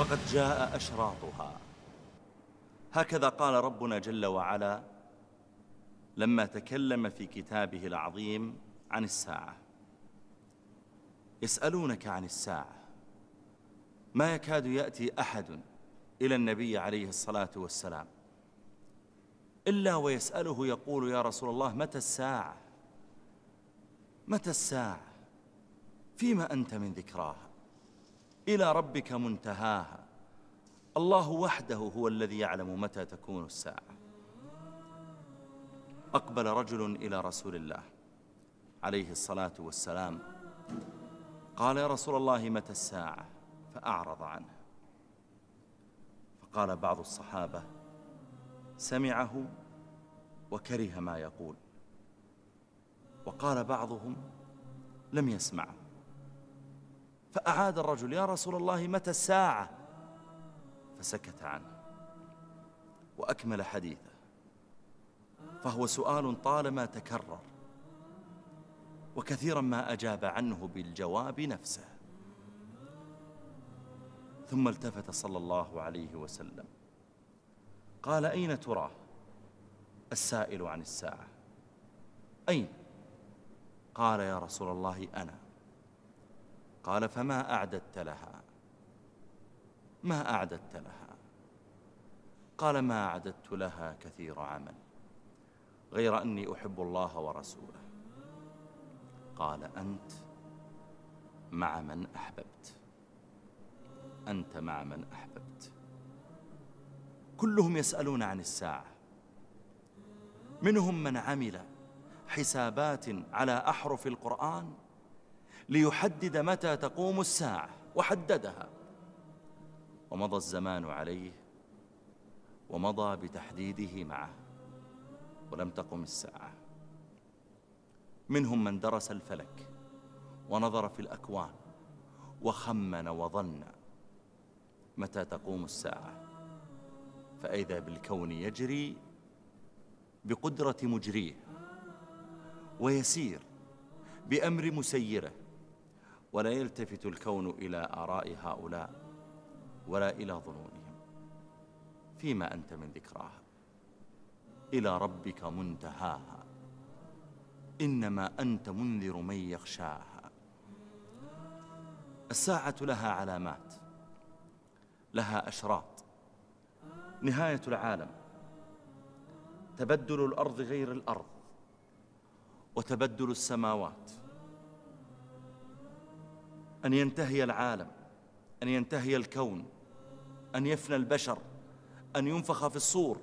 فقد جاء أشراطها. هكذا قال ربنا جل وعلا لما تكلم في كتابه العظيم عن الساعة. يسألونك عن الساعة. ما يكاد يأتي أحد إلى النبي عليه الصلاة والسلام. إلا ويسأله يقول يا رسول الله متى الساعة؟ متى الساعة؟ فيما أنت من ذكراها. إلى ربك منتهاها. الله وحده هو الذي يعلم متى تكون الساعة. أقبل رجل إلى رسول الله عليه الصلاة والسلام. قال يا رسول الله متى الساعة؟ فأعرض عنه. فقال بعض الصحابة سمعه وكره ما يقول. وقال بعضهم لم يسمعه. فأعاد الرجل يا رسول الله متى الساعة؟ فسكت عنه وأكمل حديثه. فهو سؤال طالما تكرر وكثيرا ما أجاب عنه بالجواب نفسه. ثم التفت صلى الله عليه وسلم. قال أين تراه؟ السائل عن الساعة. أين؟ قال يا رسول الله أنا. قال فما أعددت لها. ما أعددت لها. قال ما أعددت لها كثير عمل غير أني أحب الله ورسوله. قال أنت مع من أحببت. أنت مع من أحببت. كلهم يسألون عن الساعة. منهم من عمل حسابات على أحرف القرآن ليحدد متى تقوم الساعة وحددها. ومضى الزمان عليه ومضى بتحديده معه ولم تقم الساعة. منهم من درس الفلك ونظر في الأكوان وخمن وظن. متى تقوم الساعة؟ فإذا بالكون يجري بقدرة مجريه ويسير بأمر مسيره. ولا يلتفت الكون إلى آراء هؤلاء ولا إلى ظنونهم. فيما أنت من ذكراها. إلى ربك منتهاها. إنما أنت منذر من يخشاها. الساعة لها علامات. لها أشراط. نهاية العالم. تبدل الأرض غير الأرض. وتبدل السماوات. أن ينتهي العالم أن ينتهي الكون أن يفنى البشر أن ينفخ في الصور.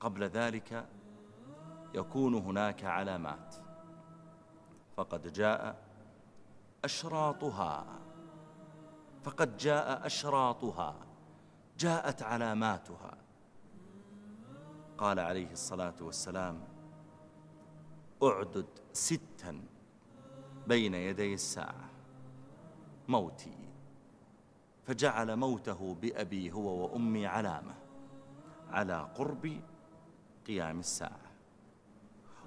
قبل ذلك يكون هناك علامات. فقد جاء أشراطها. فقد جاء أشراطها. جاءت علاماتها. قال عليه الصلاة والسلام أعدد ستا بين يدي الساعة موتي. فجعل موته بأبي هو وأمي علامة على قرب قيام الساعة.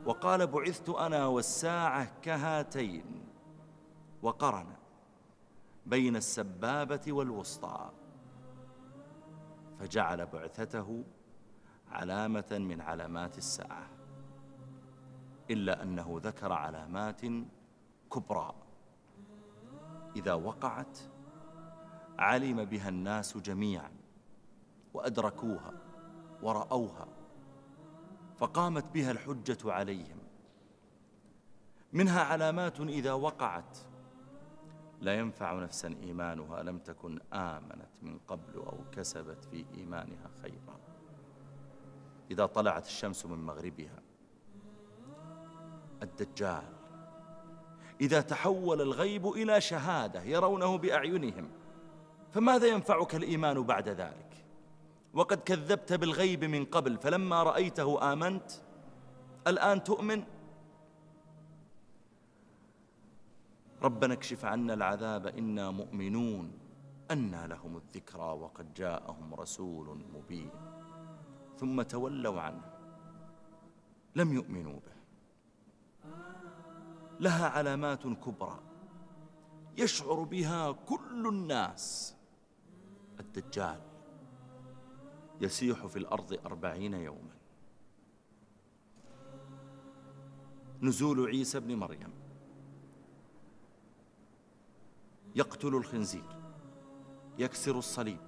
وقال بعثت أنا والساعة كهاتين وقرن بين السبابة والوسطى. فجعل بعثته علامة من علامات الساعة إلا أنه ذكر علامات كبرى. إذا وقعت علم بها الناس جميعا وأدركوها ورأوها فقامت بها الحجة عليهم. منها علامات إذا وقعت لا ينفع نفسا إيمانها لم تكن آمنت من قبل أو كسبت في إيمانها خيرا. إذا طلعت الشمس من مغربها الدجال إذا تحول الغيب إلى شهادة يرونه بأعينهم. فماذا ينفعك الإيمان بعد ذلك؟ وقد كذبت بالغيب من قبل فلما رأيته آمنت. الآن تؤمن؟ ربنا اكشف عنا العذاب إنا مؤمنون. أنى لهم الذكرى وقد جاءهم رسول مبين. ثم تولوا عنه. لم يؤمنوا به. لها علامات كبرى يشعر بها كل الناس. الدجال يسيح في الأرض أربعين يوما. نزول عيسى بن مريم. يقتل الخنزير. يكسر الصليب.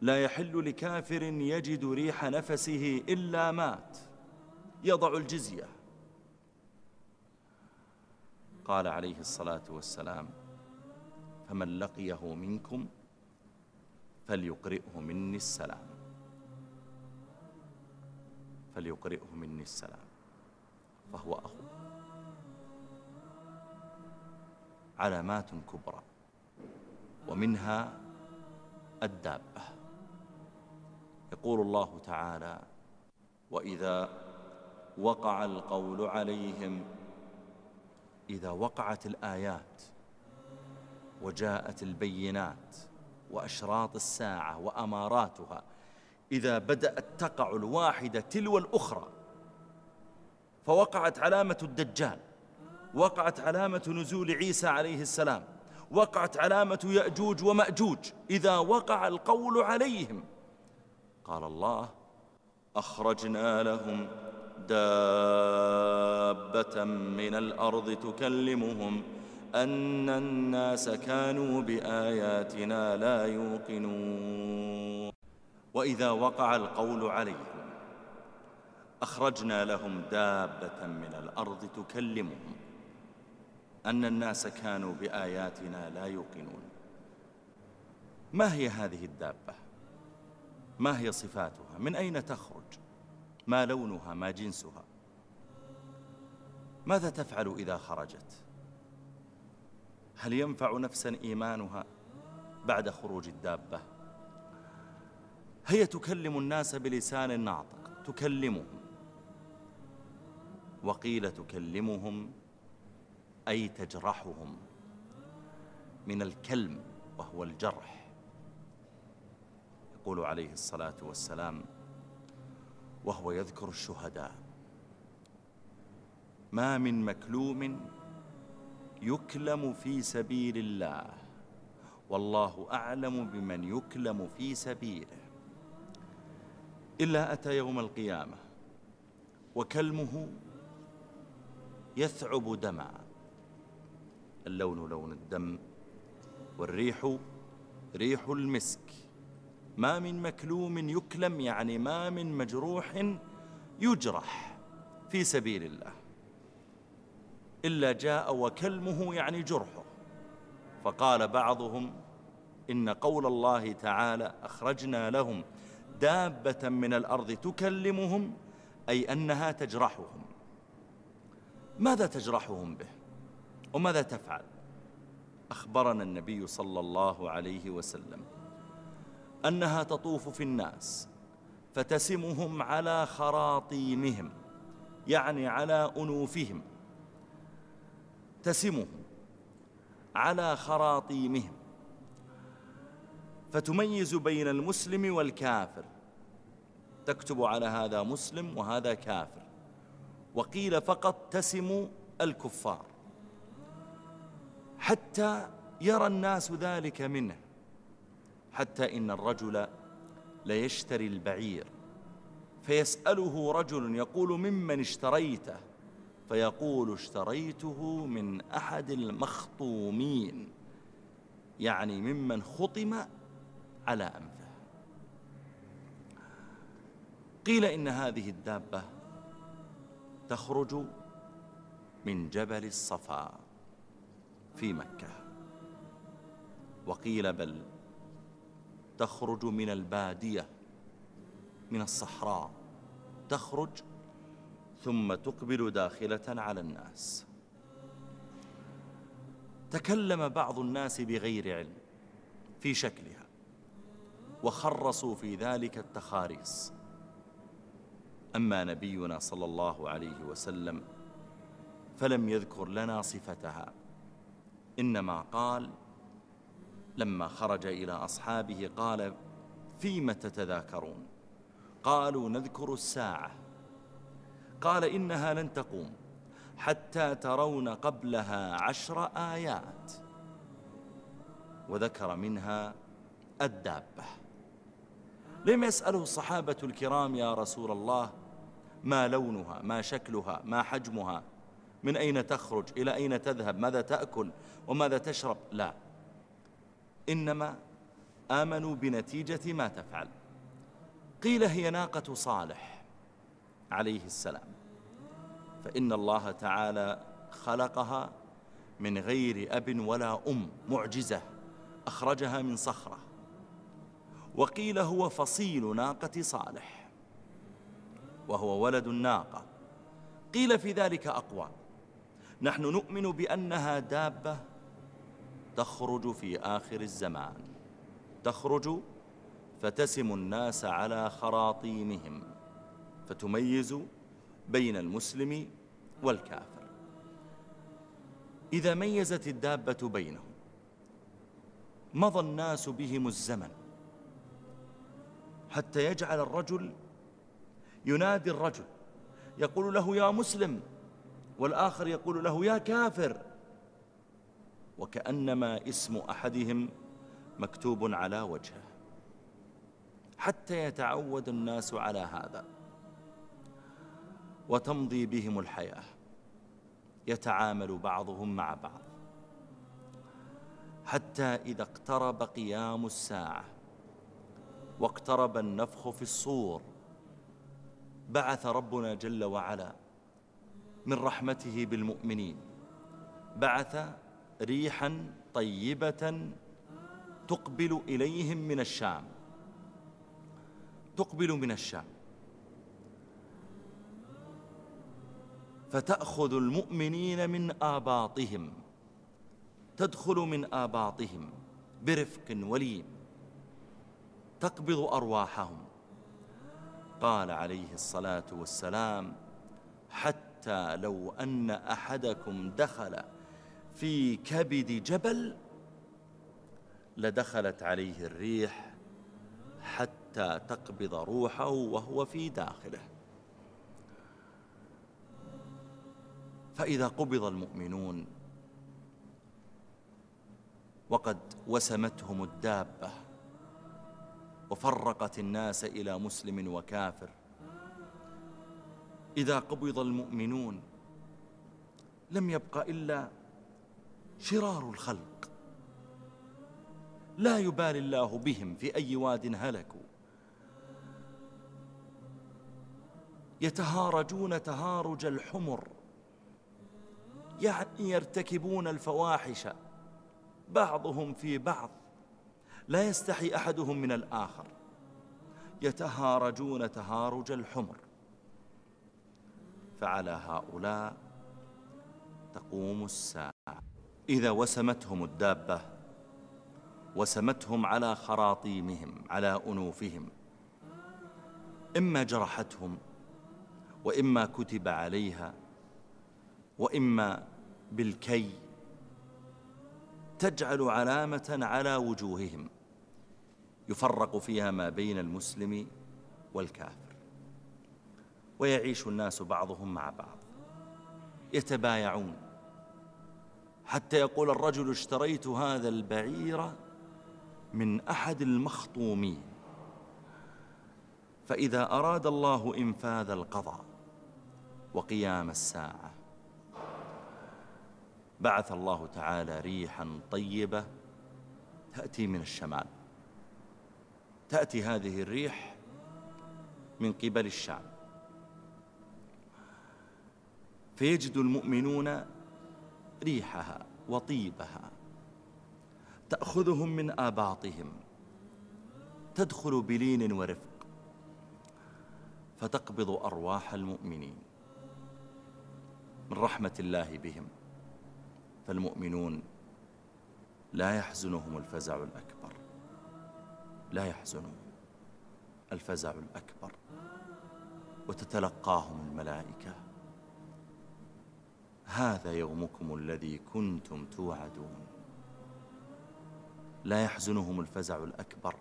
لا يحل لكافر يجد ريح نفسه إلا مات. يضع الجزية. قال عليه الصلاة والسلام فمن لقيه منكم فليقرئه مني السلام. فليقرئه مني السلام فهو أخو. علامات كبرى ومنها الدابة. يقول الله تعالى وإذا وقع القول عليهم إذا وقعت الآيات وجاءت البينات وأشراط الساعة وأماراتها إذا بدأت تقع الواحدة تلو الأخرى فوقعت علامة الدجال وقعت علامة نزول عيسى عليه السلام وقعت علامة يأجوج ومأجوج إذا وقع القول عليهم قال الله أخرجنا لهم دابة من الأرض تكلمهم أن الناس كانوا بآياتنا لا يوقنون وإذا وقع القول عليهم أخرجنا لهم دابة من الأرض تكلمهم أن الناس كانوا بآياتنا لا يوقنون ما هي هذه الدابة؟ ما هي صفاتها؟ من أين تخرج؟ ما لونها؟ ما جنسها؟ ماذا تفعل إذا خرجت؟ هل ينفع نفسا إيمانها بعد خروج الدابة؟ هي تكلم الناس بلسان ناطق تكلمهم وقيل تكلمهم أي تجرحهم من الكلم وهو الجرح يقول عليه الصلاة والسلام وهو يذكر الشهداء. ما من مكلوم يكلم في سبيل الله. والله أعلم بمن يكلم في سبيله. إلا أتى يوم القيامة وكلمه يثعب دمًا. اللون لون الدم والريح ريح المسك. ما من مكلوم يكلم يعني ما من مجروح يجرح في سبيل الله. إلا جاء وكلمه يعني جرحه. فقال بعضهم إن قول الله تعالى أخرجنا لهم دابة من الأرض تكلمهم أي أنها تجرحهم. ماذا تجرحهم به؟ وماذا تفعل؟ أخبرنا النبي صلى الله عليه وسلم. أنها تطوف في الناس فتسمهم على خراطيمهم يعني على أنوفهم. تسمهم على خراطيمهم. فتميز بين المسلم والكافر. تكتب على هذا مسلم وهذا كافر. وقيل فقط تسم الكفار. حتى يرى الناس ذلك منه. حتى إن الرجل ليشتري البعير. فيسأله رجل يقول ممن اشتريته؟ فيقول اشتريته من أحد المخطومين. يعني ممن خطم على أنفه. قيل إن هذه الدابة تخرج من جبل الصفا في مكة. وقيل بل تخرج من البادية من الصحراء. تخرج ثم تقبل داخلة على الناس. تكلم بعض الناس بغير علم في شكلها وخرصوا في ذلك التخاريص. أما نبينا صلى الله عليه وسلم فلم يذكر لنا صفتها إنما قال لما خرج إلى أصحابه قال فيم تتذاكرون؟ قالوا نذكر الساعة. قال إنها لن تقوم حتى ترون قبلها عشر آيات. وذكر منها الدابة. لم يسأله الصحابة الكرام يا رسول الله ما لونها ما شكلها ما حجمها من أين تخرج إلى أين تذهب ماذا تأكل وماذا تشرب؟ لا. إنما آمنوا بنتيجة ما تفعل. قيل هي ناقة صالح عليه السلام. فإن الله تعالى خلقها من غير أب ولا أم معجزة أخرجها من صخرة. وقيل هو فصيل ناقة صالح وهو ولد الناقة قيل في ذلك أقوى نحن نؤمن بأنها دابة تخرج في آخر الزمان. تخرج فتسم الناس على خراطيمهم فتميز بين المسلم والكافر. إذا ميزت الدابة بينهم مضى الناس بهم الزمن حتى يجعل الرجل ينادي الرجل يقول له يا مسلم والآخر يقول له يا كافر. وكأنما اسم أحدهم مكتوب على وجهه. حتى يتعود الناس على هذا وتمضي بهم الحياة. يتعامل بعضهم مع بعض. حتى إذا اقترب قيام الساعة واقترب النفخ في الصور بعث ربنا جل وعلا من رحمته بالمؤمنين. بعث ريحا طيبة تقبل إليهم من الشام. تقبل من الشام. فتأخذ المؤمنين من آباطهم. تدخل من آباطهم برفق وليم. تقبض أرواحهم. قال عليه الصلاة والسلام حتى لو أن أحدكم دخل في كبد جبل لدخلت عليه الريح حتى تقبض روحه وهو في داخله. فإذا قبض المؤمنون وقد وسمتهم الدابة وفرقت الناس إلى مسلم وكافر إذا قبض المؤمنون لم يبق إلا شرار الخلق. لا يبالي الله بهم في أي واد هلكوا. يتهارجون تهارج الحمر. يعني يرتكبون الفواحش. بعضهم في بعض. لا يستحي أحدهم من الآخر. يتهارجون تهارج الحمر. فعلى هؤلاء تقوم الساعة. إذا وسمتهم الدابة وسمتهم على خراطيمهم على أنوفهم. إما جرحتهم وإما كتب عليها وإما بالكي. تجعل علامة على وجوههم. يفرق فيها ما بين المسلم والكافر. ويعيش الناس بعضهم مع بعض. يتبايعون. حتى يقول الرجل اشتريت هذا البعير من أحد المخطومين. فإذا أراد الله إنفاذ القضاء وقيام الساعة بعث الله تعالى ريحا طيبة تأتي من الشمال. تأتي هذه الريح من قبل الشام. فيجد المؤمنون ريحها وطيبها. تأخذهم من آباطهم. تدخل بلين ورفق. فتقبض أرواح المؤمنين. من رحمة الله بهم. فالمؤمنون لا يحزنهم الفزع الأكبر. لا يحزنهم الفزع الأكبر. وتتلقاهم الملائكة. هذا يومكم الذي كنتم توعدون. لا يحزنهم الفزع الأكبر.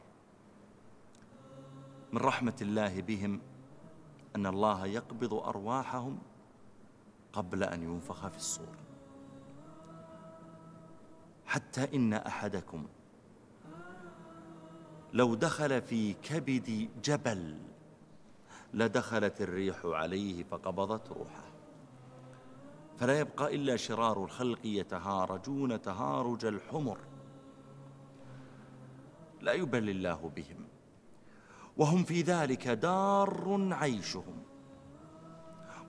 من رحمة الله بهم أن الله يقبض أرواحهم قبل أن ينفخ في الصور. حتى إن أحدكم لو دخل في كبد جبل لدخلت الريح عليه فقبضت روحه. فلا يبقى إلا شرار الخلق يتهارجون تهارج الحمر. لا يبلي الله بهم. وهم في ذلك دار عيشهم.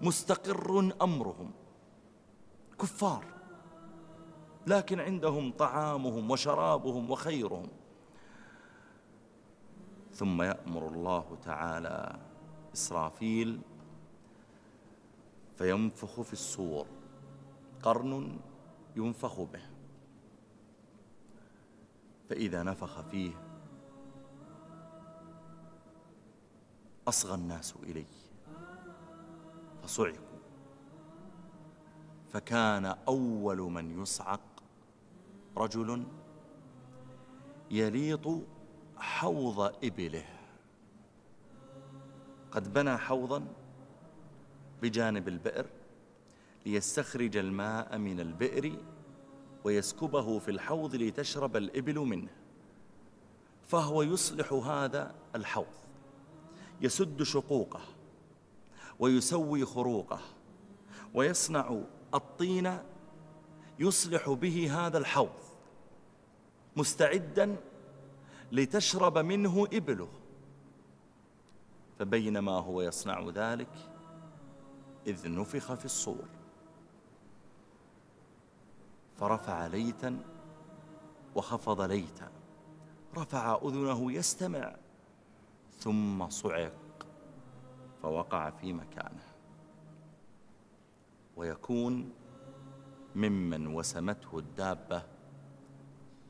مستقر أمرهم. كفار. لكن عندهم طعامهم وشرابهم وخيرهم. ثم يأمر الله تعالى إسرافيل فينفخ في الصور. قرن ينفخ به. فإذا نفخ فيه أصغى الناس إليه. فصعقوا. فكان أول من يصعق رجل يليط حوض إبله. قد بنى حوضا بجانب البئر. ليستخرج الماء من البئر ويسكبه في الحوض لتشرب الإبل منه. فهو يصلح هذا الحوض يسد شقوقه ويسوي خروقه ويصنع الطين يصلح به هذا الحوض مستعدا لتشرب منه إبله. فبينما هو يصنع ذلك إذ نفخ في الصور. فرفع ليتا وخفض ليتا. رفع أذنه يستمع ثم صعق فوقع في مكانه. ويكون ممن وسمته الدابة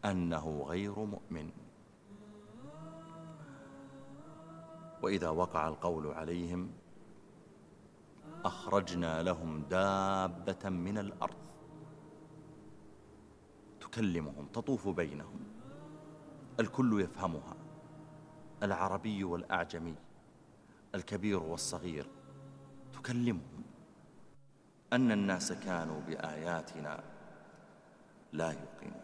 أنه غير مؤمن. وإذا وقع القول عليهم أخرجنا لهم دابة من الأرض. تكلمهم تطوف بينهم. الكل يفهمها العربي والأعجمي الكبير والصغير. تكلمهم أن الناس كانوا بآياتنا لا يوقنون.